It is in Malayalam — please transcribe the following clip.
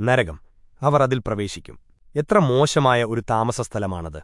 നരകം. അവർ അതിൽ പ്രവേശിക്കും. എത്ര മോശമായ ഒരു താമസസ്ഥലമാണത്.